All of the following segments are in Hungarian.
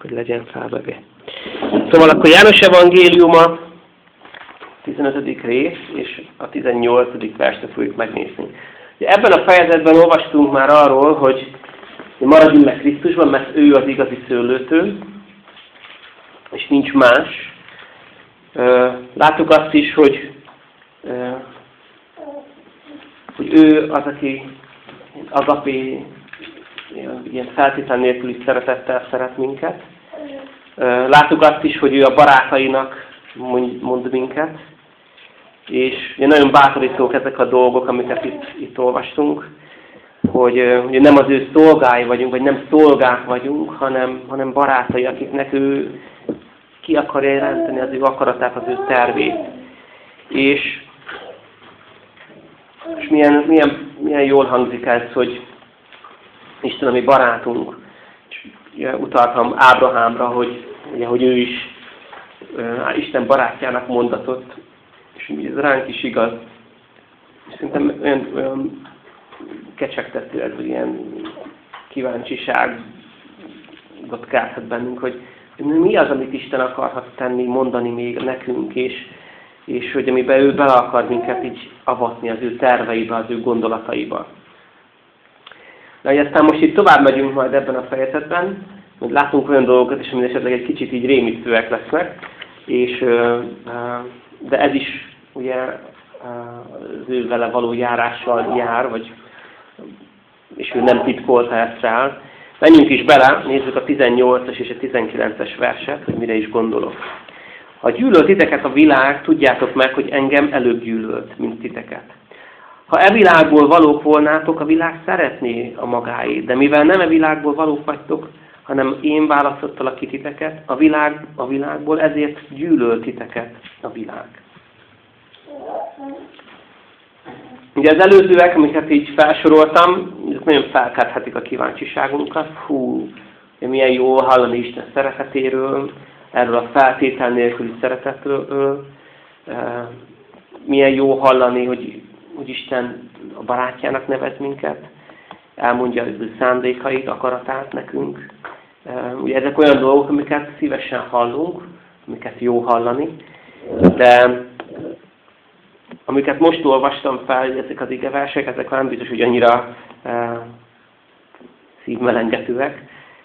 hogy legyen felvevő. Szóval akkor János Evangéliuma 15. rész, és a 18. verset fogjuk megnézni. Ebben a fejezetben olvastunk már arról, hogy maradjunk meg Krisztusban, mert ő az igazi szőlőtő, és nincs más. Láttuk azt is, hogy, hogy ő az, aki agapé, ilyen feltétlen nélküli szeretettel szeret minket. Láttuk azt is, hogy ő a barátainak mond minket, és nagyon bátorítók ezek a dolgok, amiket itt, itt olvastunk, hogy ugye nem az ő szolgái vagyunk, vagy nem szolgák vagyunk, hanem, hanem barátai, akiknek ő ki akarja jelenteni az ő akaratát, az ő tervét. És, és milyen, milyen, milyen jól hangzik ez, hogy Isten a mi barátunk. És ugye, utaltam Ábrahámra, hogy, ugye, hogy ő is uh, Isten barátjának mondatott, és ez ránk is igaz. És szerintem olyan, olyan kecsegtető ez, hogy ilyen kíváncsiságot kelthet bennünk, hogy mi az, amit Isten akarhat tenni, mondani még nekünk, és, és hogy amiben ő bele akar minket így avatni az ő terveibe, az ő gondolataiba. Hogy aztán most itt tovább megyünk majd ebben a fejezetben, hogy látunk olyan dolgokat is, ami esetleg egy kicsit így rémítőek lesznek, és, de ez is ugye az ő vele való járással jár, vagy, és ő nem titkolta ezt rá. Menjünk is bele, nézzük a 18-as és a 19-es verset, hogy mire is gondolok. Ha gyűlölt titeket a világ, tudjátok meg, hogy engem előbb gyűlölt, mint titeket. Ha e világból valók volnátok, a világ szeretné a magáét, de mivel nem e világból valók vagytok, hanem én választottalak ki titeket a, világ, a világból, ezért gyűlölt titeket a világ. Ugye az előzőek, amiket így felsoroltam, ezek nagyon felkelthetik a kíváncsiságunkat. Hú, milyen jó hallani Isten szeretetéről, erről a feltétel nélküli szeretetről. Milyen jó hallani, hogy, hogy Isten a barátjának nevez minket, elmondja az ő szándékait, akaratát nekünk. Ugye ezek olyan dolgok, amiket szívesen hallunk, amiket jó hallani, de amiket most olvastam fel, ezek az igeversek, ezek nem biztos, hogy annyira e, szívmelengetőek,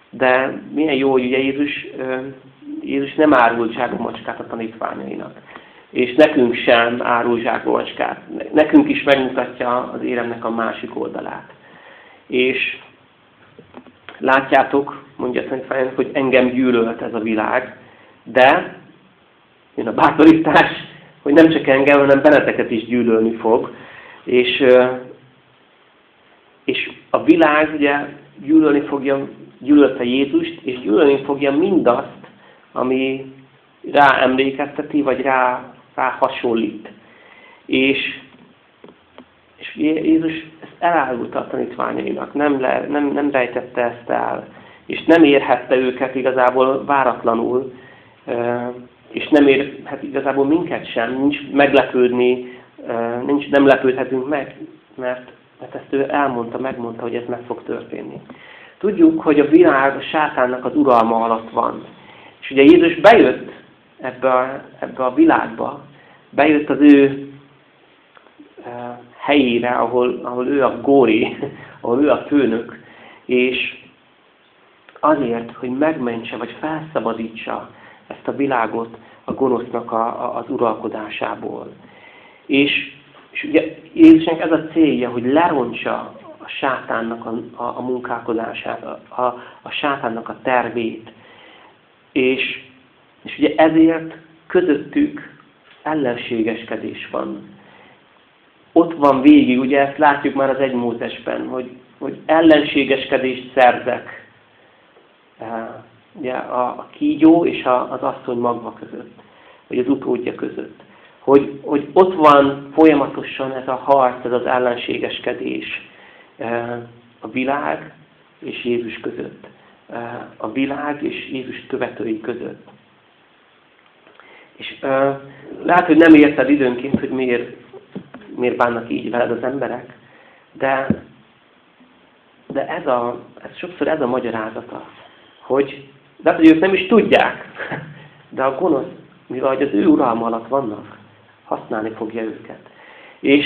de milyen jó, hogy ugye Jézus, e, Jézus nem árult macskát a tanítványainak. És nekünk sem árul macskát. Nekünk is megmutatja az éremnek a másik oldalát. És látjátok, mondja a tanítványok, hogy engem gyűlölt ez a világ, de jön a bátorítás, hogy nem csak engem, hanem benneteket is gyűlölni fog. És, és a világ ugye gyűlölni fogja, gyűlölte Jézust, és gyűlölni fogja mindazt, ami rá emlékezteti, vagy rá hasonlít. És, és Jézus ezt elárulta a tanítványainak, nem, le, nem, nem rejtette ezt el, és nem érhette őket igazából váratlanul, és nem ér, hát igazából minket sem, nincs meglepődni, nincs, nem lepődhetünk meg, mert, mert ezt ő elmondta, megmondta, hogy ez meg fog történni. Tudjuk, hogy a világ a sátánnak az uralma alatt van. És ugye Jézus bejött ebbe a, ebbe a világba, bejött az ő helyére, ahol, ahol ő a góri, ahol ő a főnök, és azért, hogy megmentse, vagy felszabadítsa ezt a világot a gonosznak a, a, az uralkodásából. És, és ugye Jézusnak ez a célja, hogy lerontsa a sátánnak a, a, a munkálkodását, a, a, a sátánnak a tervét. És, és ugye ezért közöttük ellenségeskedés van. Ott van végig, ugye ezt látjuk már az egy Mózesben, hogy, hogy ellenségeskedést szerzek eh, ugye, a, a kígyó és a, az asszony magva között, vagy az utódja között. Hogy, hogy ott van folyamatosan ez a harc, ez az ellenségeskedés e, a világ és Jézus között. E, a világ és Jézus követői között. És e, lehet, hogy nem érted időnként, hogy miért, miért bánnak így veled az emberek, de, de ez, a, ez sokszor ez a magyarázata, hogy De hát, hogy ők nem is tudják. De a gonosz, mivel az ő uralma alatt vannak, használni fogja őket. És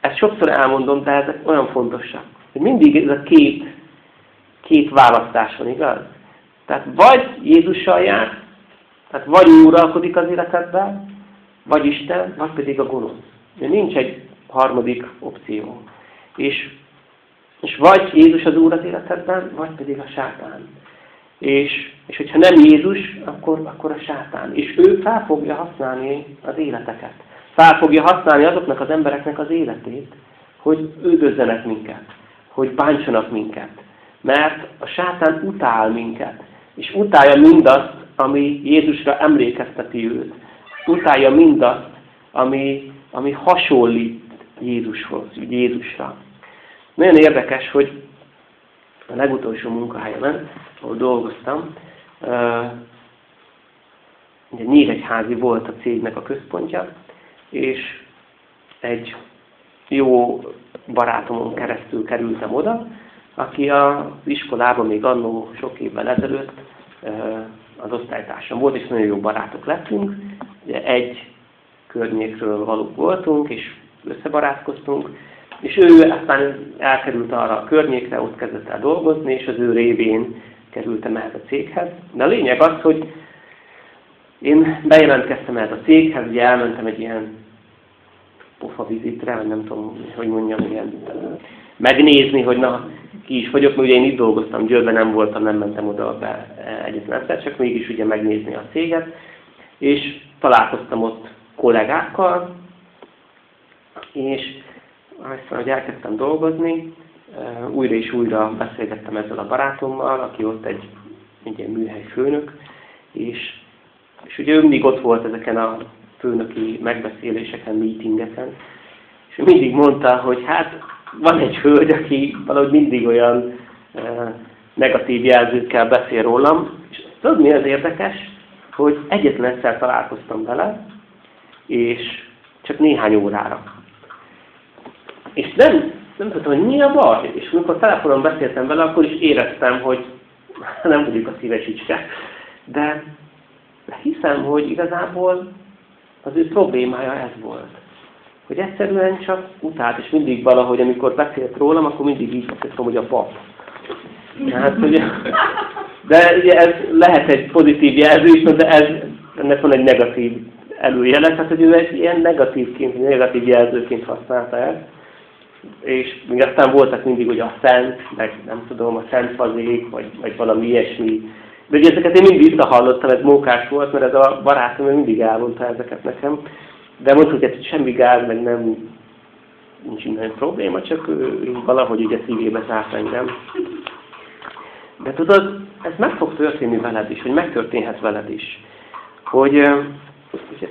ezt sokszor elmondom, de ezek olyan fontosak. Hogy mindig ez a két, két választás van, igaz? Tehát vagy Jézussal jár, tehát vagy ő uralkodik az életedben, vagy Isten, vagy pedig a gonosz. De nincs egy harmadik opció. És, és vagy Jézus az Úr az életedben, vagy pedig a sátán. És, és hogyha nem Jézus, akkor, akkor a sátán. És ő fel fogja használni az életeket. Fel fogja használni azoknak az embereknek az életét, hogy üldözzenek minket, hogy bántsanak minket. Mert a sátán utál minket, és utálja mindazt, ami Jézusra emlékezteti őt. Utálja mindazt, ami, ami hasonlít Jézushoz, Jézusra. Nagyon érdekes, hogy a legutolsó munkahelyemen, ahol dolgoztam, ugye Nyíregyházi volt a cégnek a központja, és egy jó barátomon keresztül kerültem oda, aki az iskolában még annó sok évvel ezelőtt az osztálytársam volt, és nagyon jó barátok lettünk. Ugye egy környékről valók voltunk, és összebarátkoztunk, és ő aztán elkerült arra a környékre, ott kezdett el dolgozni, és az ő révén kerültem ehhez a céghez. De a lényeg az, hogy én bejelentkeztem ehhez a céghez, ugye elmentem egy ilyen pofa vizitre, vagy nem tudom, hogy mondjam, ilyen megnézni, hogy na, ki is vagyok, mert ugye én itt dolgoztam, Győrben nem voltam, nem mentem oda be egyetlen egyszer, csak mégis ugye megnézni a céget, és találkoztam ott kollégákkal, és aztán, hogy elkezdtem dolgozni, újra és újra beszélgettem ezzel a barátommal, aki ott egy, egy műhely főnök, és, és ugye ő mindig ott volt ezeken a főnöki megbeszéléseken, meetingeken, és mindig mondta, hogy hát van egy hölgy, aki valahogy mindig olyan e, negatív jelzőkkel beszél rólam, és tudod mi az érdekes, hogy egyetlen egyszer találkoztam vele, és csak néhány órára. És nem, nem tudtam, hogy mi a baj. És amikor telefonon beszéltem vele, akkor is éreztem, hogy nem vagyok a szíves csicske. De hiszem, hogy igazából az ő problémája ez volt. Hogy egyszerűen csak utált, és mindig valahogy, amikor beszélt rólam, akkor mindig így beszéltem, hogy a pap. Hát, ugye, de ugye ez lehet egy pozitív jelző is, de ez, ennek van egy negatív előjele, tehát hogy ő egy ilyen negatívként, negatív jelzőként használta ezt. És még aztán voltak mindig, hogy a szent, meg nem tudom, a szent fazék, vagy, vagy valami ilyesmi de ugye ezeket én mindig visszahallottam, ez mókás volt, mert ez a barátom mindig elmondta ezeket nekem. De mondta, hogy semmi gáz, meg nem nincs minden probléma, csak ő valahogy ugye szívébe zárt engem. De tudod, ez meg fog történni veled is, hogy megtörténhet veled is. Hogy ugye,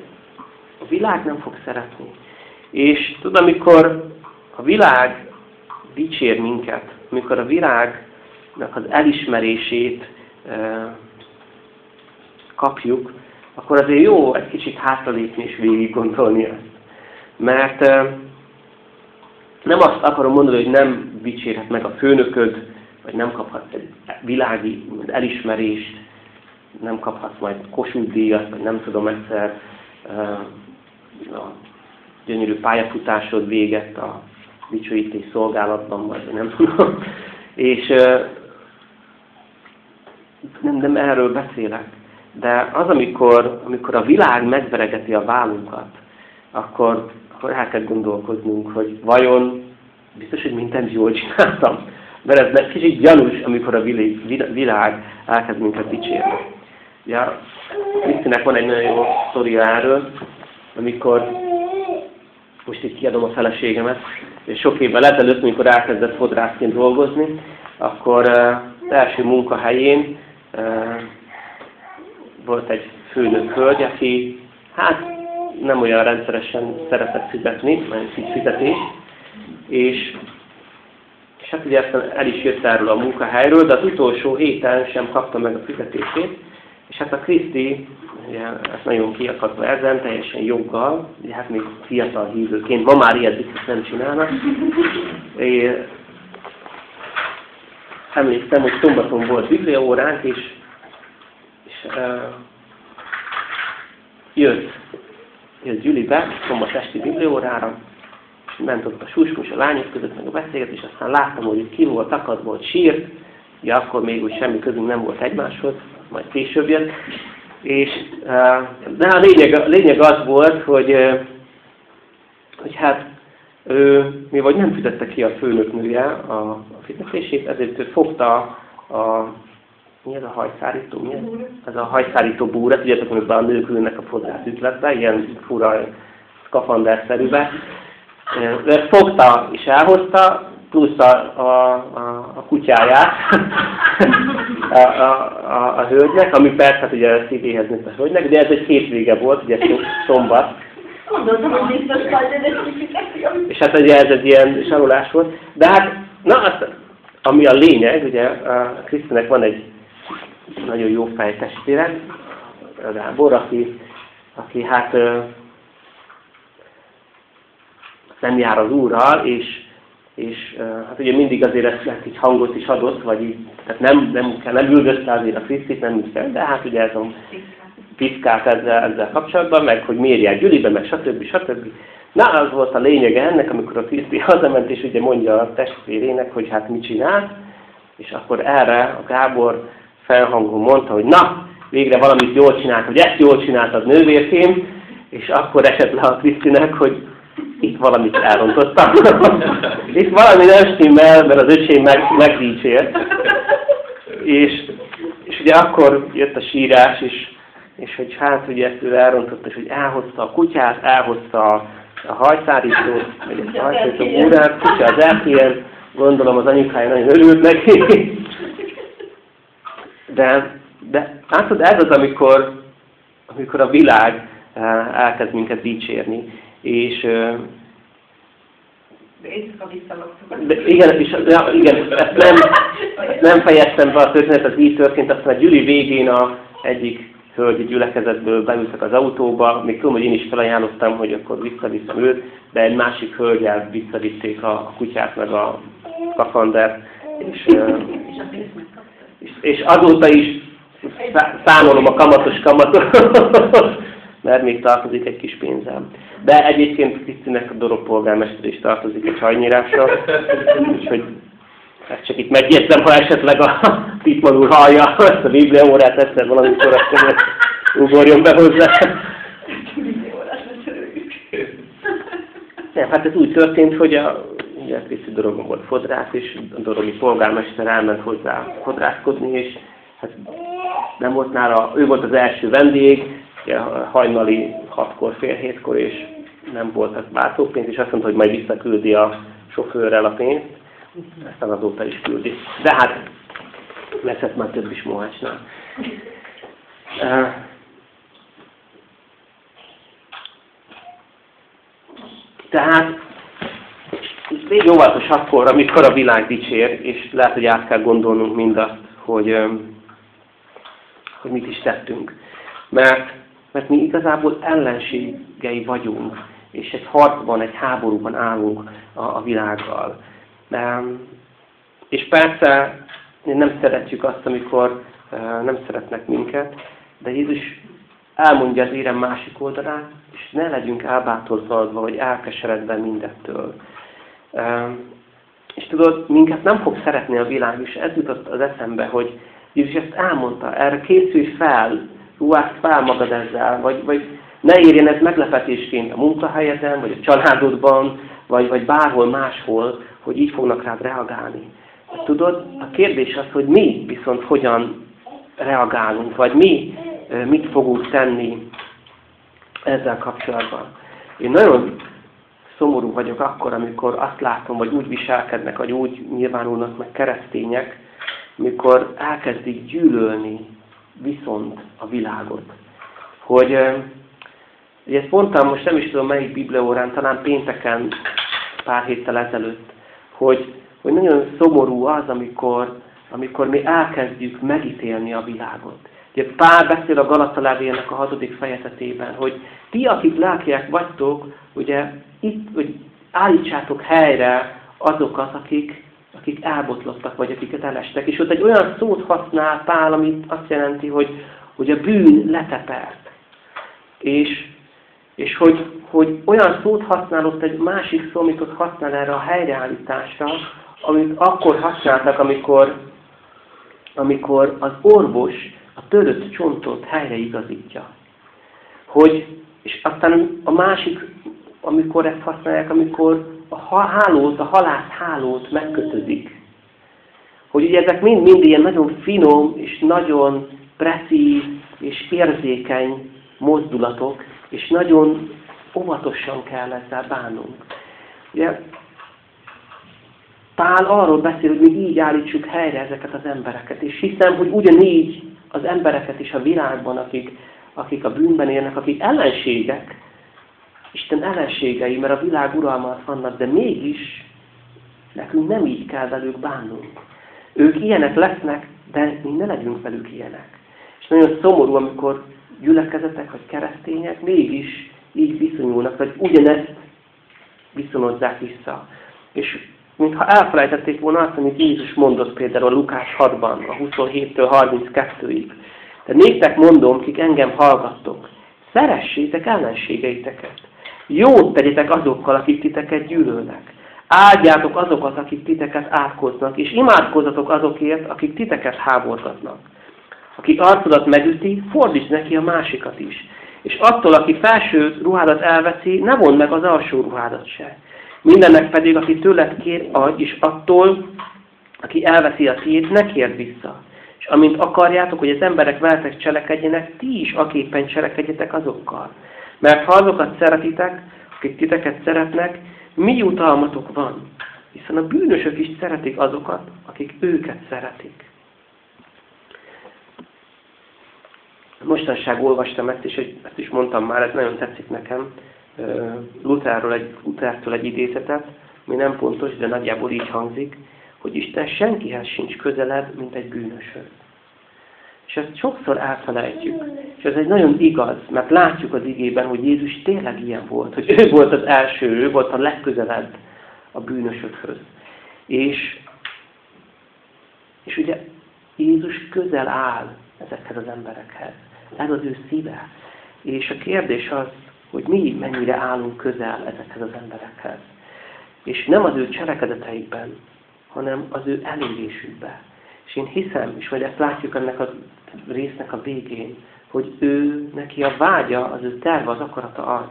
a világ nem fog szeretni. És tudod, amikor a világ dicsér minket, amikor a világnak az elismerését kapjuk, akkor azért jó egy kicsit hátralépni és végig gondolni ezt. Mert nem azt akarom mondani, hogy nem dicsérhet meg a főnököd, vagy nem kaphat világi elismerést, nem kaphatsz majd Kossuth vagy nem tudom egyszer a gyönyörű pályafutásod véget a dicsőítés szolgálatban, vagy nem tudom. És nem, nem erről beszélek. De az, amikor, amikor a világ megveregeti a vállunkat, akkor, akkor el kell gondolkoznunk, hogy vajon biztos, hogy mindent jól csináltam. Mert ez kicsit gyanús, amikor a világ elkezd minket dicsérni. Ja, Krisztinek van egy nagyon jó sztoria erről, amikor most itt kiadom a feleségemet, és sok évvel ezelőtt, amikor elkezdett fodrászként dolgozni, akkor az első munkahelyén volt egy főnök hölgy, aki hát nem olyan rendszeresen szeretett fizetni, mert fizetés, és, és hát ugye el is jött erről a munkahelyről, de az utolsó héten sem kapta meg a fizetését, és hát a Kriszti, ugye ezt nagyon kiakadva ezen, teljesen joggal, ugye hát még fiatal hívőként, ma már ilyet biztos nem csinálnak, és emlékszem, hogy szombaton volt bibliaóránk, és jött, jött Gyülibe, szombat esti bibliórára, és ment ott a susmus a lányok között, meg a beszélgetés, aztán láttam, hogy ki volt akadva, hogy sírt, ugye akkor még úgy semmi közünk nem volt egymáshoz, majd később jött, és de a lényeg, a lényeg az volt, hogy, hogy hát ő, mi vagy nem fizette ki a főnöknője a, a fizetését, ezért ő fogta a, mi ez a hajszárító, mi ez? Ez a hajszárító búr, ezt tudjátok, amikor a nők ülnek a fodrász ütletbe, ilyen fura skafanderszerűbe. De ezt fogta és elhozta, plusz a, a, a, a kutyáját a, a, a, a hölgynek, ami persze hát ugye a CD-hez nőtt a hölgynek, de ez egy hétvége volt, ugye szombat. És hát ugye ez egy ilyen sarolás volt. De hát, na, azt, ami a lényeg, ugye a Krisztinek van egy nagyon jó fejtestvére, Gábor, aki, aki hát nem jár az úrral, és és hát ugye mindig azért ezt, ezt így hangot is adott, vagy így, tehát nem, nem, kell, nem üldözte azért a Krisztit, nem úgy kell, de hát ugye ez a piszkát ezzel, ezzel kapcsolatban, meg hogy mérják Gyülibe, meg stb. stb. Na, az volt a lényege ennek, amikor a Kriszti hazament, és ugye mondja a testvérének, hogy hát mit csinál, és akkor erre a Gábor felhangon mondta, hogy na, végre valamit jól csinált, hogy ezt jól csináltad nővérkém, és akkor esett le a Krisztinek, hogy itt valamit elrontottam. itt valami nem stimmel, mert az öcsém meg, megdicsért. És, és ugye akkor jött a sírás, és, és hogy hát ugye ezt ő elrontott, és hogy elhozta a kutyát, elhozta a, a hajszárítót, vagy a hajszárító búrát, kutya az elkén, gondolom az anyukája nagyon örült neki. De, de látod, ez az, amikor, amikor a világ eh, elkezd minket dicsérni. És, de igen, és, ja, igen, ezt nem, nem fejeztem be a történet, az így történt, aztán a gyüli végén a egyik hölgyi gyülekezetből beültek az autóba, még tudom, hogy én is felajánlottam, hogy akkor visszaviszem őt, de egy másik hölgyel visszavitték a, a kutyát, meg a kafandert, és, és, és azóta is számolom a kamatos kamatot, mert még tartozik egy kis pénzem. De egyébként Krisztinek a Dorog polgármester is tartozik egy hajnyírásra, úgyhogy ezt csak itt megjegyzem, ha esetleg a Pitman úr hallja ezt a Biblia órát egyszer valamikor, akkor ugorjon be hozzá. Nem, hát ez úgy történt, hogy a, Kriszti Dorogon volt fodrász, és a dorogi polgármester elment hozzá fodrászkodni, és hát nem volt nála, ő volt az első vendég, hajnali hatkor, fél hétkor, és nem volt az váltópénz, és azt mondta, hogy majd visszaküldi a sofőrrel a pénzt, aztán azóta is küldi. De hát leszett már több is Mohácsnál. Tehát légy óvatos akkor, amikor a világ dicsér, és lehet, hogy át kell gondolnunk mindazt, hogy, hogy mit is tettünk. Mert mert mi igazából ellenségei vagyunk, és egy harcban, egy háborúban állunk a, a világgal. És persze nem szeretjük azt, amikor nem szeretnek minket, de Jézus elmondja az érem másik oldalát, és ne legyünk elbátorzalva, vagy elkeseredve mindettől. És tudod, minket nem fog szeretni a világ, és ez jutott az eszembe, hogy Jézus ezt elmondta, erre készülj fel, ruházd fel magad ezzel, vagy, vagy ne érjen ez meglepetésként a munkahelyeden, vagy a családodban, vagy, vagy bárhol máshol, hogy így fognak rád reagálni. Tudod, a kérdés az, hogy mi viszont hogyan reagálunk, vagy mi mit fogunk tenni ezzel kapcsolatban. Én nagyon szomorú vagyok akkor, amikor azt látom, hogy úgy viselkednek, vagy úgy nyilvánulnak meg keresztények, mikor elkezdik gyűlölni viszont a világot. Hogy ugye ezt mondtam, most nem is tudom melyik bibliaórán, talán pénteken pár héttel ezelőtt, hogy, hogy nagyon szomorú az, amikor, amikor mi elkezdjük megítélni a világot. Ugye Pál beszél a Galata levélnek a hatodik fejezetében, hogy ti, akik lelkiek vagytok, ugye itt, hogy állítsátok helyre azokat, akik, akik elbotlottak, vagy akiket elestek. És ott egy olyan szót használ Pál, amit azt jelenti, hogy, hogy a bűn letepert. És, és hogy, hogy olyan szót használott, egy másik szó, amit ott használ erre a helyreállításra, amit akkor használtak, amikor, amikor az orvos a törött csontot helyreigazítja. Hogy, és aztán a másik, amikor ezt használják, amikor a hálót, a halász hálót megkötözik. Hogy ugye ezek mind-mind ilyen nagyon finom és nagyon presszív és érzékeny mozdulatok, és nagyon óvatosan kell ezzel bánnunk. Ugye, Pál arról beszél, hogy mi így állítsuk helyre ezeket az embereket, és hiszem, hogy ugyanígy az embereket is a világban, akik, akik a bűnben élnek, akik ellenségek, Isten ellenségei, mert a világ uralma vannak, de mégis nekünk nem így kell velük bánnunk. Ők ilyenek lesznek, de mi ne legyünk velük ilyenek. És nagyon szomorú, amikor gyülekezetek vagy keresztények mégis így viszonyulnak, vagy ugyanezt viszonozzák vissza. És mintha elfelejtették volna azt, amit Jézus mondott például a Lukás 6-ban, a 27-től 32-ig. De néktek mondom, kik engem hallgattok, szeressétek ellenségeiteket. Jót tegyetek azokkal, akik titeket gyűlölnek. Áldjátok azokat, akik titeket átkoznak, és imádkozzatok azokért, akik titeket háborgatnak. Aki arcodat megüti, fordíts neki a másikat is. És attól, aki felső ruhádat elveszi, ne vond meg az alsó ruhádat se. Mindennek pedig, aki tőled kér, és attól, aki elveszi a tiét, ne kérd vissza. És amint akarjátok, hogy az emberek veletek cselekedjenek, ti is aképpen cselekedjetek azokkal. Mert ha azokat szeretitek, akik titeket szeretnek, mi jutalmatok van? Hiszen a bűnösök is szeretik azokat, akik őket szeretik. Mostanság olvastam ezt, és ezt is mondtam már, ez nagyon tetszik nekem. Lutherről egy, Luthertől egy idézetet, mi nem pontos, de nagyjából így hangzik, hogy Isten senkihez sincs közelebb, mint egy bűnöshöz. És ezt sokszor elfelejtjük. És ez egy nagyon igaz, mert látjuk az igében, hogy Jézus tényleg ilyen volt, hogy ő volt az első, ő volt a legközelebb a bűnösökhöz. És, és ugye Jézus közel áll ezekhez az emberekhez. Ez az ő szíve. És a kérdés az, hogy mi mennyire állunk közel ezekhez az emberekhez. És nem az ő cselekedeteikben, hanem az ő elérésükben. És én hiszem, és majd ezt látjuk ennek a résznek a végén, hogy ő, neki a vágya, az ő terve, az akarata az,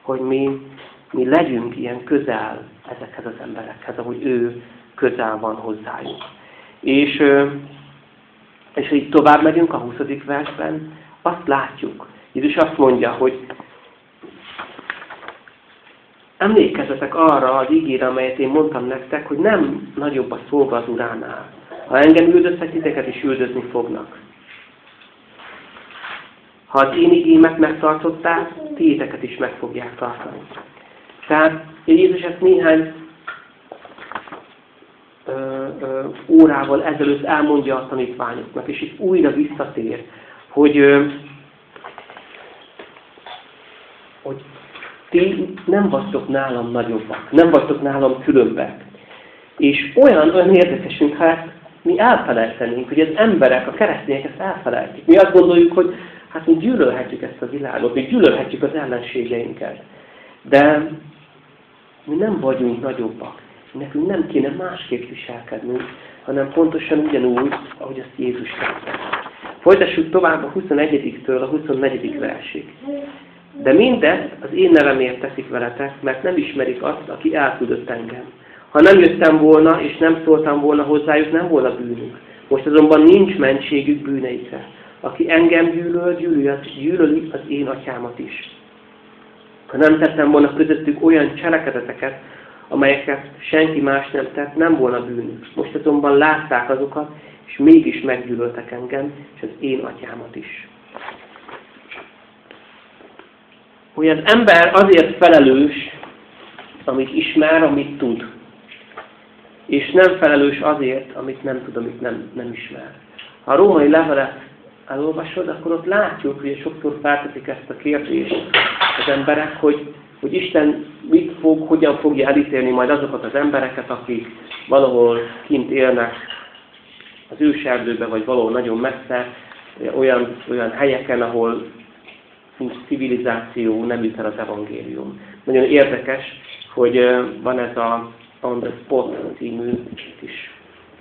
hogy mi, mi legyünk ilyen közel ezekhez az emberekhez, ahogy ő közel van hozzájuk. És, és így tovább megyünk a 20. versben, azt látjuk. Jézus azt mondja, hogy emlékezzetek arra az ígére, amelyet én mondtam nektek, hogy nem nagyobb a szolga az uránál. Ha engem üldöztek, titeket is üldözni fognak. Ha az én igémet megtartották, tiéteket is meg fogják tartani. Tehát Jézus ezt néhány ö, ö, órával ezelőtt elmondja a tanítványoknak, és itt újra visszatér, hogy, ö, hogy ti nem vagytok nálam nagyobbak, nem vagytok nálam különbek. És olyan, olyan érdekes, mintha ezt mi elfelejtenénk, hogy az emberek, a keresztények ezt elfelejtik. Mi azt gondoljuk, hogy hát mi gyűlölhetjük ezt a világot, mi gyűlölhetjük az ellenségeinket. De mi nem vagyunk nagyobbak. Nekünk nem kéne másképp viselkednünk, hanem pontosan ugyanúgy, ahogy azt Jézus tette. Folytassuk tovább a 21-től a 24. versig. De mindezt az én nevemért teszik veletek, mert nem ismerik azt, aki elküldött engem. Ha nem jöttem volna, és nem szóltam volna hozzájuk, nem volna bűnük. Most azonban nincs mentségük bűneikre. Aki engem gyűlöl, gyűlöli az én atyámat is. Ha nem tettem volna közöttük olyan cselekedeteket, amelyeket senki más nem tett, nem volna bűnük. Most azonban látták azokat, és mégis meggyűlöltek engem, és az én atyámat is. Hogy az ember azért felelős, amit ismer, amit tud. És nem felelős azért, amit nem tud, amit nem, nem ismer. Ha a római levelet elolvasod, akkor ott látjuk, hogy sokszor feltetik ezt a kérdést az emberek, hogy, hogy Isten mit fog, hogyan fogja elítélni majd azokat az embereket, akik valahol kint élnek az őserdőben, vagy valahol nagyon messze, olyan, olyan helyeken, ahol nincs civilizáció, nem jut el az evangélium. Nagyon érdekes, hogy van ez a On the Spot című kis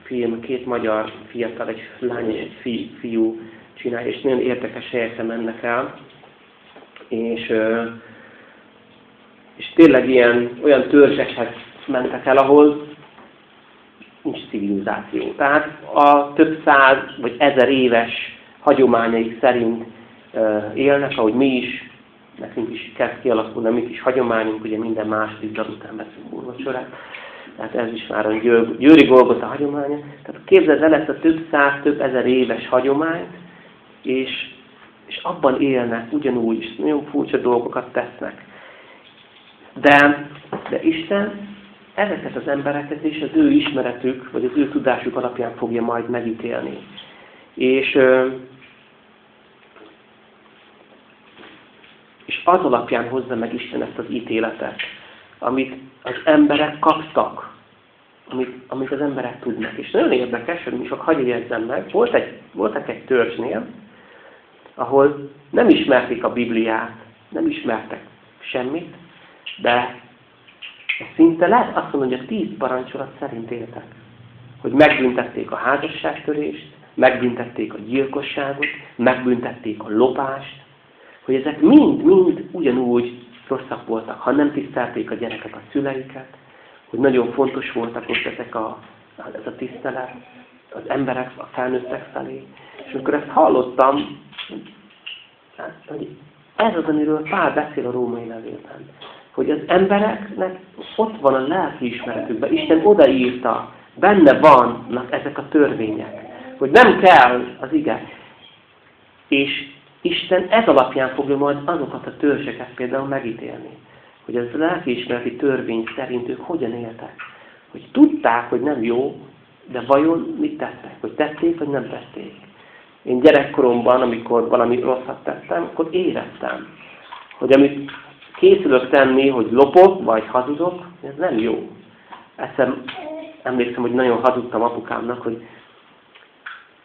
film, két magyar fiatal, egy lány és egy fi, fiú csinálja, és nagyon érdekes helyekre mennek el, és, és tényleg ilyen, olyan törzsekhez mentek el, ahol nincs civilizáció. Tehát a több száz vagy ezer éves hagyományaik szerint élnek, ahogy mi is, nekünk is kezd kialakulni a mi kis hagyományunk, ugye minden második dal után veszünk úrvacsorát. Tehát ez is már a győri a hagyománya. Tehát képzeld el ezt a több száz, több ezer éves hagyományt, és, és abban élnek ugyanúgy, és nagyon furcsa dolgokat tesznek. De, de Isten ezeket az embereket és az ő ismeretük, vagy az ő tudásuk alapján fogja majd megítélni. És, és az alapján hozza meg Isten ezt az ítéletet, amit az emberek kaptak, amit, amit az emberek tudnak. És nagyon érdekes, hogy mi csak hagyj érzem meg, volt egy, voltak egy törzsnél, ahol nem ismerték a Bibliát, nem ismertek semmit, de szinte lehet azt mondani, hogy a tíz parancsolat szerint éltek. Hogy megbüntették a házasságtörést, megbüntették a gyilkosságot, megbüntették a lopást, hogy ezek mind-mind ugyanúgy rosszak voltak, ha nem tisztelték a gyerekek a szüleiket, hogy nagyon fontos voltak most ezek a, ez a tisztelet az emberek, a felnőttek felé. És amikor ezt hallottam, hogy ez az, amiről Pál beszél a római levélben, hogy az embereknek ott van a lelki ismeretükben, Isten odaírta, benne vannak ezek a törvények, hogy nem kell az ige. És Isten ez alapján fogja majd azokat a törzseket például megítélni. Hogy az lelkiismereti törvény szerint ők hogyan éltek. Hogy tudták, hogy nem jó, de vajon mit tettek? Hogy tették, vagy nem tették? Én gyerekkoromban, amikor valami rosszat tettem, akkor éreztem, hogy amit készülök tenni, hogy lopok, vagy hazudok, ez nem jó. Eszem, emlékszem, hogy nagyon hazudtam apukámnak, hogy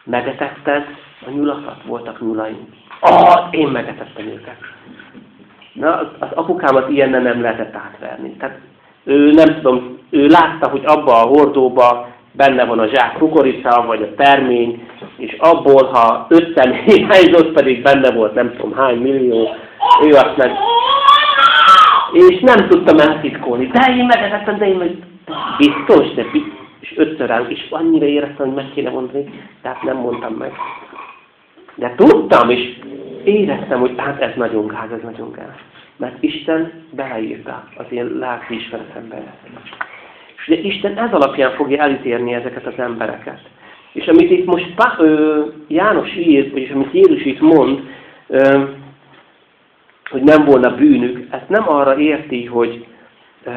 megetetted a nyulakat, voltak nyulaim. Ah, én megetettem őket. Na, az, az apukámat ilyennel nem lehetett átverni. Tehát ő nem tudom, ő látta, hogy abba a hordóba benne van a zsák kukorica, vagy a termény, és abból, ha ötten hiányzott, pedig benne volt nem tudom hány millió, ő azt meg... És nem tudtam eltitkolni. De én megetettem, de én meg... Biztos, de biztos. És ötször el, és annyira éreztem, hogy meg kéne mondani, tehát nem mondtam meg. De tudtam, és éreztem, hogy hát ez nagyon gáz, ez nagyon gáz. Mert Isten beleírta az én lelki ismeretembe. És ugye Isten ez alapján fogja elítérni ezeket az embereket. És amit itt most ö, János ír, és amit Jézus itt mond, ö, hogy nem volna bűnük, ezt nem arra érti, hogy ö,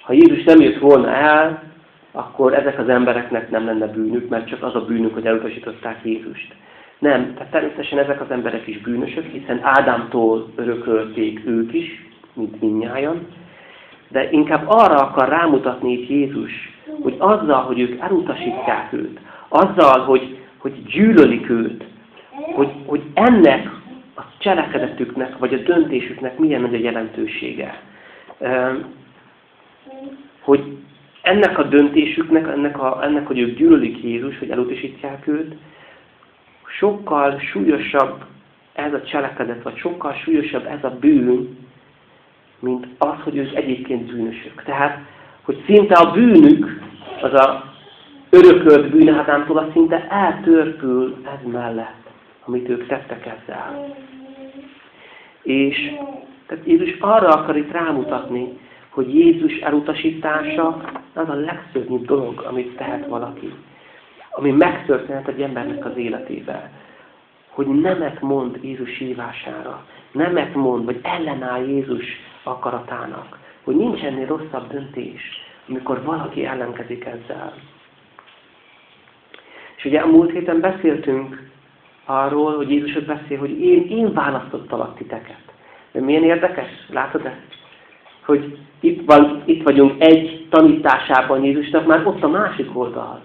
ha Jézus nem jött volna el, akkor ezek az embereknek nem lenne bűnük, mert csak az a bűnük, hogy elutasították Jézust. Nem, tehát természetesen ezek az emberek is bűnösök, hiszen Ádámtól örökölték ők is, mint minnyájan, de inkább arra akar rámutatni itt Jézus, hogy azzal, hogy ők elutasítják őt, azzal, hogy, hogy gyűlölik őt, hogy, hogy ennek a cselekedetüknek, vagy a döntésüknek milyen nagy a jelentősége. Hogy ennek a döntésüknek, ennek, a, ennek hogy ők gyűlölik Jézus, hogy elutasítják őt, sokkal súlyosabb ez a cselekedet, vagy sokkal súlyosabb ez a bűn, mint az, hogy ők egyébként bűnösök. Tehát, hogy szinte a bűnük, az a örökölt bűn Ádámtól, szinte eltörpül ez mellett, amit ők tettek ezzel. És tehát Jézus arra akar itt rámutatni, hogy Jézus elutasítása az a legszörnyűbb dolog, amit tehet valaki. Ami megtörténhet egy embernek az életével. Hogy nemet mond Jézus hívására. Nemet mond, vagy ellenáll Jézus akaratának. Hogy nincs ennél rosszabb döntés, amikor valaki ellenkezik ezzel. És ugye a múlt héten beszéltünk arról, hogy Jézus beszél, hogy én, én választottalak titeket. De milyen érdekes? Látod ezt? Hogy itt, van, itt vagyunk egy tanításában Jézusnak, már ott a másik oldal.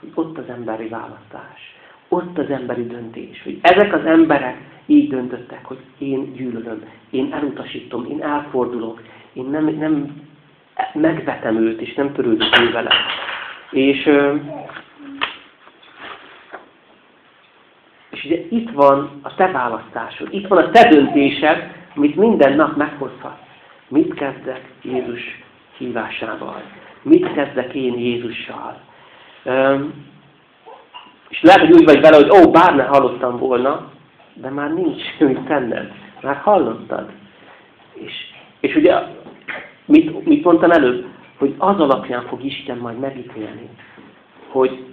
Hogy ott az emberi választás. ott az emberi döntés, hogy ezek az emberek így döntöttek, hogy én gyűlölöm, én elutasítom, én elfordulok, én nem, nem megvetem őt, és nem törődök vele. És, és ugye itt van a te választásod, itt van a te döntésed, amit minden nap meghozhat. Mit kezdek Jézus hívásával? Mit kezdek én Jézussal? És lehet, hogy úgy vagy vele, hogy ó, bár ne hallottam volna, de már nincs mit tenned. Már hallottad. És, és ugye, mit, mit mondtam előbb? Hogy az alapján fog Isten majd megítélni. Hogy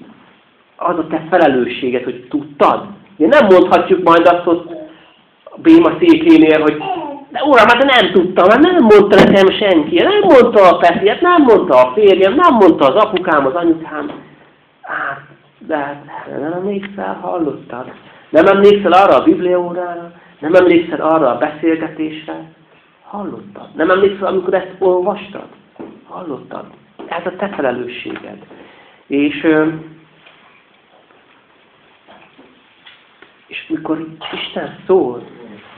az a te felelősséget, hogy tudtad. Ugye nem mondhatjuk majd azt, hogy Béma székénél, hogy de uram, hát nem tudtam, hát nem mondta nekem senki, nem mondta a Peti, hát nem mondta a férjem, nem mondta az apukám, az anyukám. Hát, de hát nem emlékszel, hallottad. Nem emlékszel arra a bibliaórára, nem emlékszel arra a beszélgetésre, hallottad. Nem emlékszel, amikor ezt olvastad, hallottad. Ez a te felelősséged. És, és mikor Isten szól,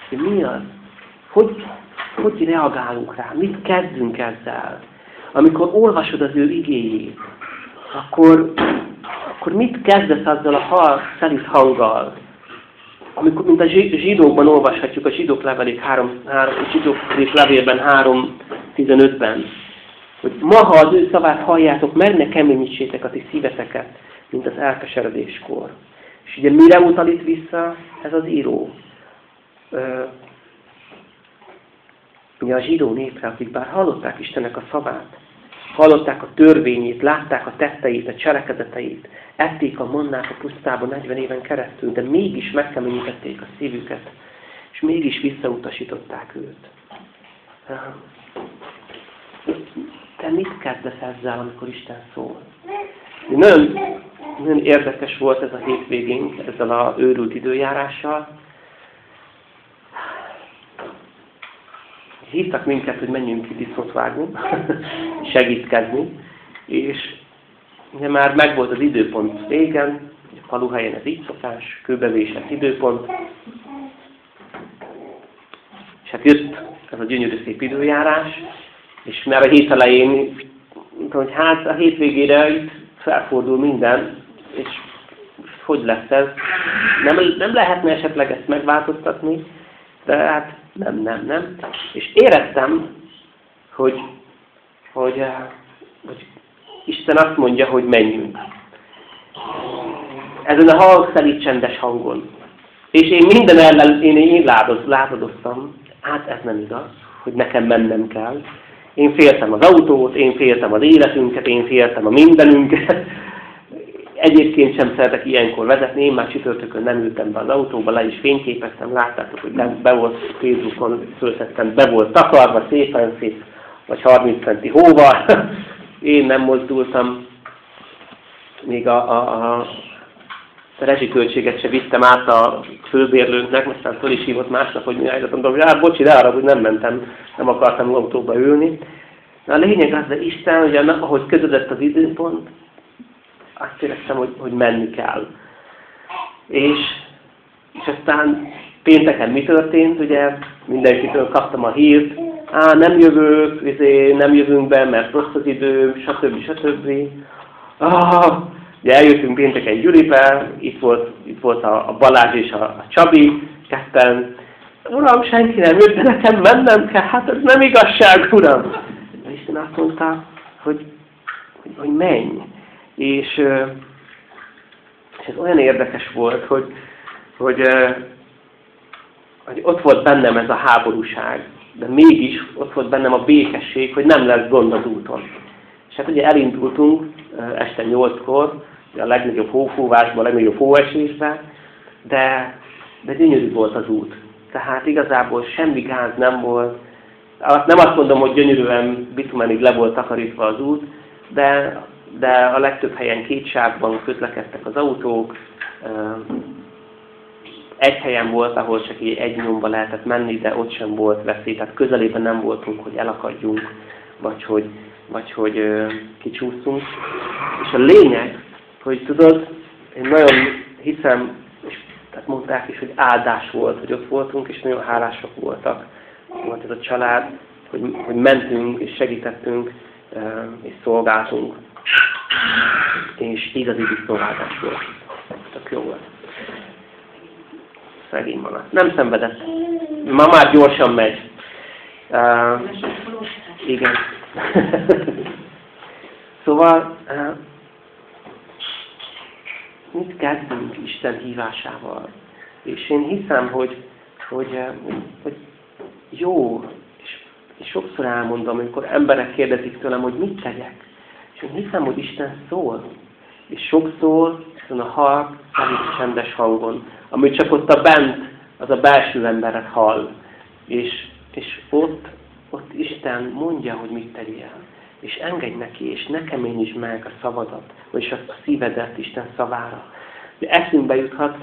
hogy mi az, hogy, hogy reagálunk rá, mit kezdünk ezzel, amikor olvasod az ő igéjét, akkor akkor mit kezdesz azzal a hal szelit hanggal? Amikor, mint a zsidókban olvashatjuk, a zsidók levelik 3, 3 a zsidók levélben 3.15-ben, hogy ma, ha az ő szavát halljátok, meg ne keményítsétek a ti szíveteket, mint az elkeseredéskor. És ugye mire utal itt vissza ez az író? Ugye a zsidó népre, akik bár hallották Istennek a szavát, hallották a törvényét, látták a tetteit, a cselekedeteit, ették a mannát a pusztában 40 éven keresztül, de mégis megkeményítették a szívüket, és mégis visszautasították őt. Te mit kezdesz ezzel, amikor Isten szól? Nagyon, nagyon érdekes volt ez a hétvégénk, ezzel a őrült időjárással. Hívtak minket, hogy menjünk ki disznót vágni, segítkezni, és ugye már megvolt az időpont régen, a faluhelyen ez így szokás, kőbevésett időpont, és hát jött ez a gyönyörű szép időjárás, és már a hét elején, hogy hát a hétvégére itt felfordul minden, és hogy lesz ez? Nem, nem lehetne esetleg ezt megváltoztatni, de hát nem, nem, nem. És éreztem, hogy, hogy, eh, hogy Isten azt mondja, hogy menjünk. Ezen a hangszerű csendes hangon. És én minden ellen, én, én ládoz, lázadoztam. Hát ez nem igaz, hogy nekem mennem kell. Én féltem az autót, én féltem az életünket, én féltem a mindenünket. Egyébként sem szeretek ilyenkor vezetni, én már csütörtökön nem ültem be az autóba, le is fényképeztem, láttátok, hogy be, be volt Facebookon, föltettem, be volt takarva, szépen szép, vagy 30 centi hóval. Én nem mozdultam, még a, a, a rezsiköltséget se vittem át a főbérlőnknek, aztán föl is hívott másnap, hogy mi mondom, hogy hát bocsi, de arra, hogy nem mentem, nem akartam autóba ülni. Na a lényeg az, de Isten, hogy ahogy közödött az időpont, azt éreztem, hogy, hogy menni kell. És, és aztán pénteken mi történt, ugye mindenkitől kaptam a hírt, á, nem jövök, izé, nem jövünk be, mert rossz az idő, stb. stb. Ah, ugye eljöttünk pénteken Gyuribe, itt volt, itt volt a, a Balázs és a, a Csabi, ketten, Uram, senki nem jött, de nekem mennem kell, hát ez nem igazság, Uram. Isten azt mondta, hogy, hogy, hogy menj. És, ez olyan érdekes volt, hogy, hogy, hogy ott volt bennem ez a háborúság, de mégis ott volt bennem a békesség, hogy nem lesz gond az úton. És hát ugye elindultunk este nyolckor, a legnagyobb hófúvásban, a legnagyobb hóesésben, de, de gyönyörű volt az út. Tehát igazából semmi gáz nem volt. Nem azt mondom, hogy gyönyörűen bitumenig le volt takarítva az út, de de a legtöbb helyen két sávban közlekedtek az autók. Egy helyen volt, ahol csak egy nyomba lehetett menni, de ott sem volt veszély, tehát közelében nem voltunk, hogy elakadjunk, vagy hogy, vagy hogy kicsúszunk. És a lényeg, hogy tudod, én nagyon hiszem, és tehát mondták is, hogy áldás volt, hogy ott voltunk, és nagyon hálásak voltak. Volt ez a család, hogy, hogy mentünk, és segítettünk, és szolgáltunk. És igazi szolgáltás volt. Tök jó volt. Szegény maradt. Nem szenvedett. Ma már gyorsan megy. Uh, igen. szóval uh, mit kezdünk Isten hívásával? És én hiszem, hogy, hogy, hogy jó, és, és sokszor elmondom, amikor emberek kérdezik tőlem, hogy mit tegyek. Én hiszem, hogy Isten szól. És sokszor ezen a halk, csendes hangon, amit csak ott a bent, az a belső emberek hall. És, és ott, ott Isten mondja, hogy mit tegyél. És engedj neki, és ne keményítsd meg a szavadat, vagyis a szívedet Isten szavára. De eszünkbe juthat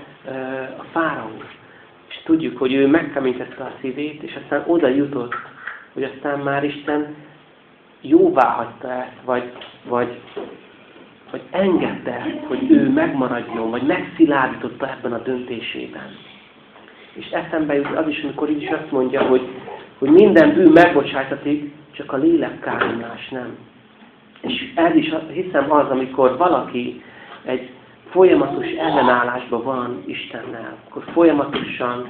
a fáraó. És tudjuk, hogy ő megkeményítette a szívét, és aztán oda jutott, hogy aztán már Isten jóvá hagyta ezt, vagy, vagy, vagy engedte hogy ő megmaradjon, vagy megszilárdította ebben a döntésében. És eszembe jut az is, amikor így is azt mondja, hogy, hogy minden bűn megbocsájtatik, csak a lélek káromlás nem. És ez is hiszem az, amikor valaki egy folyamatos ellenállásban van Istennel, akkor folyamatosan,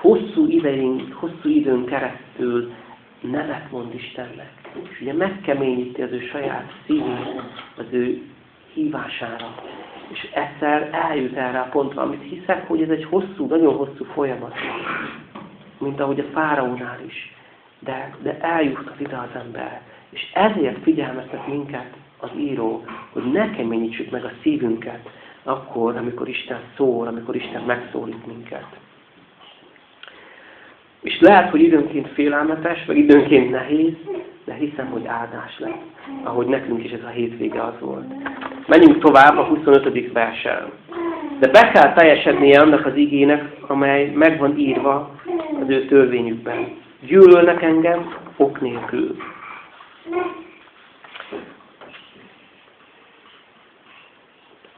hosszú ideig, hosszú időn keresztül nevet mond Istennek. És ugye megkeményíti az ő saját szívét az ő hívására. És egyszer eljut erre a pontra, amit hiszek, hogy ez egy hosszú, nagyon hosszú folyamat. Mint ahogy a fáraónál is. De, de eljut az ide az ember. És ezért figyelmeztet minket az író, hogy ne keményítsük meg a szívünket, akkor, amikor Isten szól, amikor Isten megszólít minket. És lehet, hogy időnként félelmetes, vagy időnként nehéz, de hiszem, hogy áldás lesz, ahogy nekünk is ez a hétvége az volt. Menjünk tovább a 25. versen. De be kell teljesednie annak az igének, amely meg van írva az ő törvényükben. Gyűlölnek engem ok nélkül.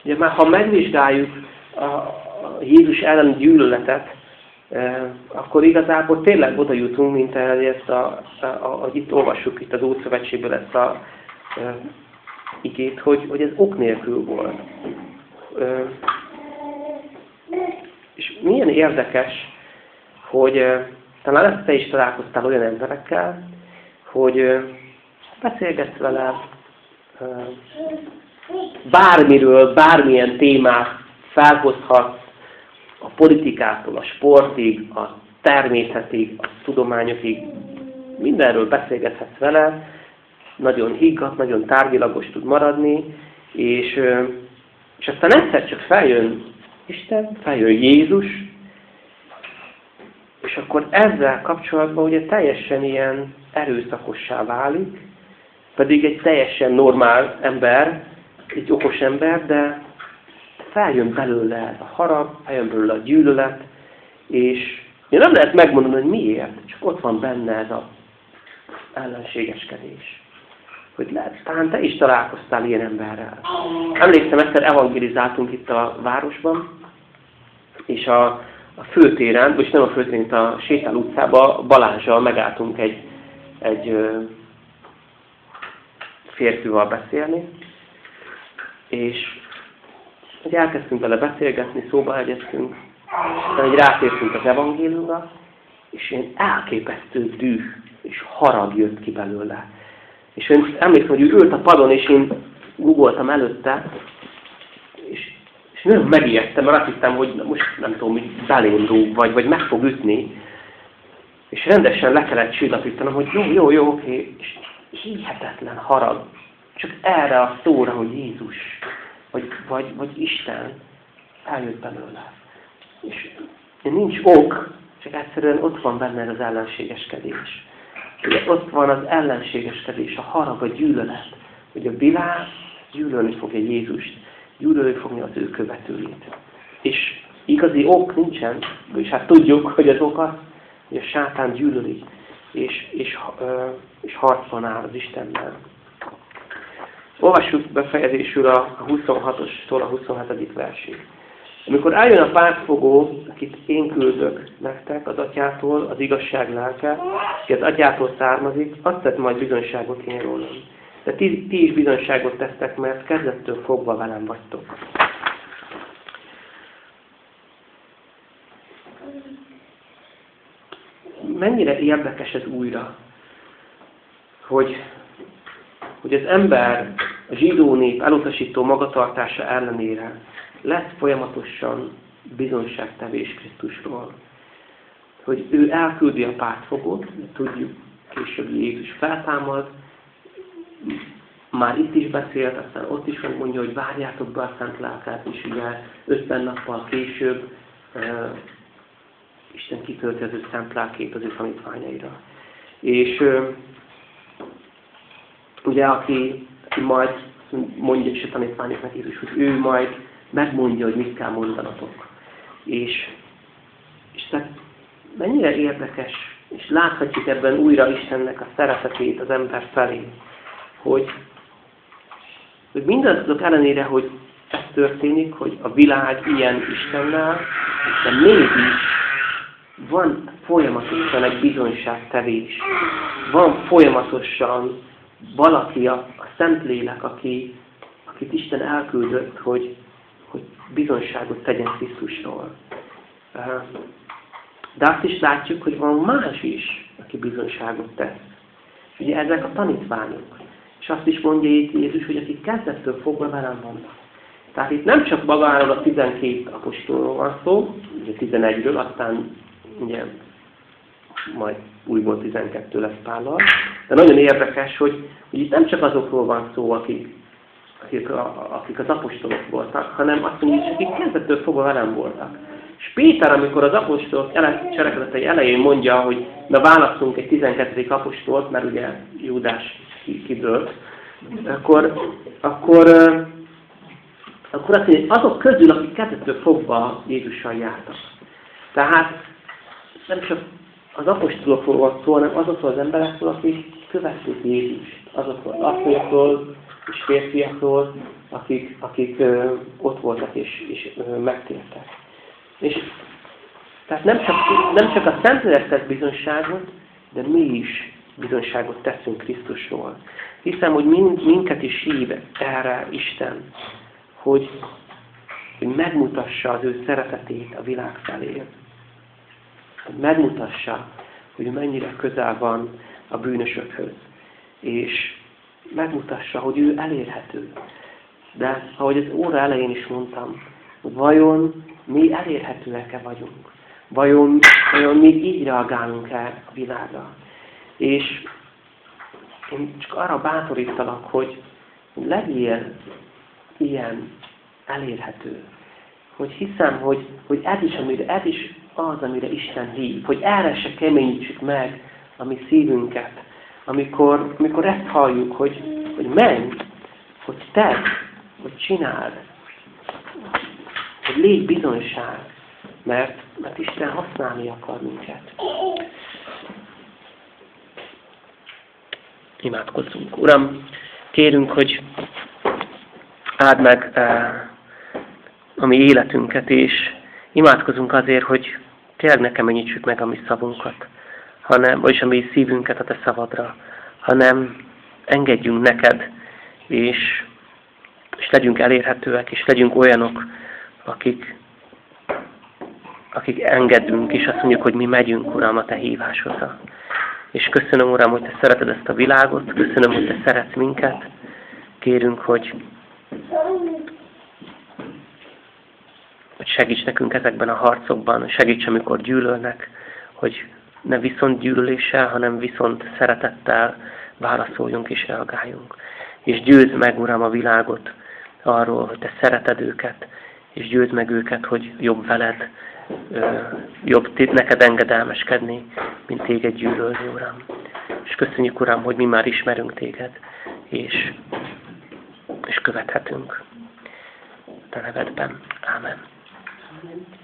Ugye már ha megvizsgáljuk a, Jézus ellen gyűlöletet, akkor igazából tényleg oda jutunk, mint ezt a, a, a, itt olvassuk itt az Ószövetségből ezt a e, igét, hogy, hogy ez ok nélkül volt. E, és milyen érdekes, hogy e, talán ezt te is találkoztál olyan emberekkel, hogy e, beszélgetsz vele, e, bármiről, bármilyen témát felhozhat a politikától, a sportig, a természetig, a tudományokig, mindenről beszélgethetsz vele, nagyon higgadt, nagyon tárgyilagos tud maradni, és, és aztán egyszer csak feljön Isten, feljön Jézus, és akkor ezzel kapcsolatban ugye teljesen ilyen erőszakossá válik, pedig egy teljesen normál ember, egy okos ember, de feljön belőle ez a harag, feljön belőle a gyűlölet, és nem lehet megmondani, hogy miért, csak ott van benne ez a ellenségeskedés. Hogy lehet, talán te is találkoztál ilyen emberrel. Emlékszem, egyszer evangelizáltunk itt a városban, és a, a főtéren, vagy nem a főtéren, a Sétál utcába Balázsral megálltunk egy, egy férfival beszélni, és hogy elkezdtünk vele beszélgetni, szóba egyeztünk, aztán hogy rátértünk az evangéliumra, és én elképesztő düh és harag jött ki belőle. És én emlékszem, hogy ő ült a padon, és én googoltam előtte, és, és nagyon megijedtem, mert azt hittem, hogy most nem tudom, hogy belém rúg, vagy, vagy meg fog ütni. És rendesen le kellett csillapítanom, hogy jó, jó, jó, oké, és hihetetlen harag csak erre a szóra, hogy Jézus, vagy, vagy, vagy Isten eljött belőle. És nincs ok, csak egyszerűen ott van benne az ellenségeskedés. Ugye ott van az ellenségeskedés, a harag, a gyűlölet, hogy a világ gyűlölni fogja Jézust, gyűlölni fogja az ő követőit. És igazi ok nincsen, és hát tudjuk, hogy az ok az, hogy a sátán gyűlöli, és, és, és harcban áll az Istennel. Olvassuk befejezésül a 26-ostól a 27. versig. Amikor eljön a pártfogó, akit én küldök nektek az atyától, az igazság lelke, aki az atyától származik, azt tett majd bizonyságot én rólam. De ti, ti is bizonyságot tesztek, mert kezdettől fogva velem vagytok. Mennyire érdekes ez újra, hogy, hogy az ember a zsidó nép elutasító magatartása ellenére lesz folyamatosan bizonyságtevés Krisztusról. Hogy ő elküldi a pártfogót, tudjuk, később Jézus feltámad, már itt is beszélt, aztán ott is mondja, hogy várjátok be a Szent Lelkát, és ugye 50 nappal később uh, Isten kitölti az ő Szent Lelkét az ő tanítványaira. És uh, ugye, aki, aki majd mondja is a tanítványoknak Jézus, hogy ő majd megmondja, hogy mit kell mondanatok. És, és tehát mennyire érdekes, és láthatjuk ebben újra Istennek a szeretetét az ember felé, hogy, hogy mindazok ellenére, hogy ez történik, hogy a világ ilyen Istennel, de mégis van folyamatosan egy bizonyságtevés. Van folyamatosan valaki, a, a Szentlélek, aki, akit Isten elküldött, hogy, hogy bizonyságot tegyen Krisztusról. De azt is látjuk, hogy van más is, aki bizonyságot tesz. És ugye ezek a tanítványok. És azt is mondja itt Jézus, hogy akik kezdettől fogva velem vannak. Tehát itt nem csak magáról a 12 apostolról van szó, ugye 11-ről, aztán ugye majd újból 12 lesz Pállal. De nagyon érdekes, hogy, hogy itt nem csak azokról van szó, akik, akik, a, akik az apostolok voltak, hanem azt mondja, akik kezdettől fogva velem voltak. És Péter, amikor az apostolok cselekedetei elején mondja, hogy na választunk egy 12. apostolt, mert ugye Júdás kidőlt, akkor, akkor, akkor azt mondja, azok közül, akik kezdettől fogva Jézussal jártak. Tehát nem csak az apostolokról van szó, hanem azokról az emberekről, akik követték Jézust. Azokról az asszonyokról és férfiakról, akik, akik ö, ott voltak és, és ö, megtértek. És tehát nem csak, nem csak a Szentlélek tesz bizonyságot, de mi is bizonyságot teszünk Krisztusról. Hiszem, hogy mind, minket is hív erre Isten, hogy, hogy megmutassa az ő szeretetét a világ felé megmutassa, hogy mennyire közel van a bűnösökhöz. És megmutassa, hogy ő elérhető. De ahogy az óra elején is mondtam, vajon mi elérhetőek-e vagyunk? Vajon, vajon mi így reagálunk el a világra? És én csak arra bátorítalak, hogy legyél ilyen elérhető. Hogy hiszem, hogy, hogy ez is, amire, ez is az, amire Isten hív. Hogy erre se keményítsük meg a mi szívünket. Amikor, amikor ezt halljuk, hogy, hogy menj, hogy tedd, hogy csináld, hogy légy bizonyság, mert, mert Isten használni akar minket. Imádkozzunk. Uram, kérünk, hogy áld meg eh, a mi életünket, és imádkozunk azért, hogy tényleg ne keményítsük meg a mi szavunkat, hanem, vagyis a mi szívünket a te szavadra, hanem engedjünk neked, és, és legyünk elérhetőek, és legyünk olyanok, akik, akik engedünk, és azt mondjuk, hogy mi megyünk, Uram, a Te hívásodra. És köszönöm, Uram, hogy Te szereted ezt a világot, köszönöm, hogy Te szeretsz minket. Kérünk, hogy hogy segíts nekünk ezekben a harcokban, segíts, amikor gyűlölnek, hogy ne viszont gyűlöléssel, hanem viszont szeretettel válaszoljunk és reagáljunk. És győzd meg, Uram, a világot arról, hogy Te szereted őket, és győzd meg őket, hogy jobb veled, jobb neked engedelmeskedni, mint téged gyűlölni, Uram. És köszönjük, Uram, hogy mi már ismerünk téged, és, és követhetünk. Te nevedben. Amen. Amen.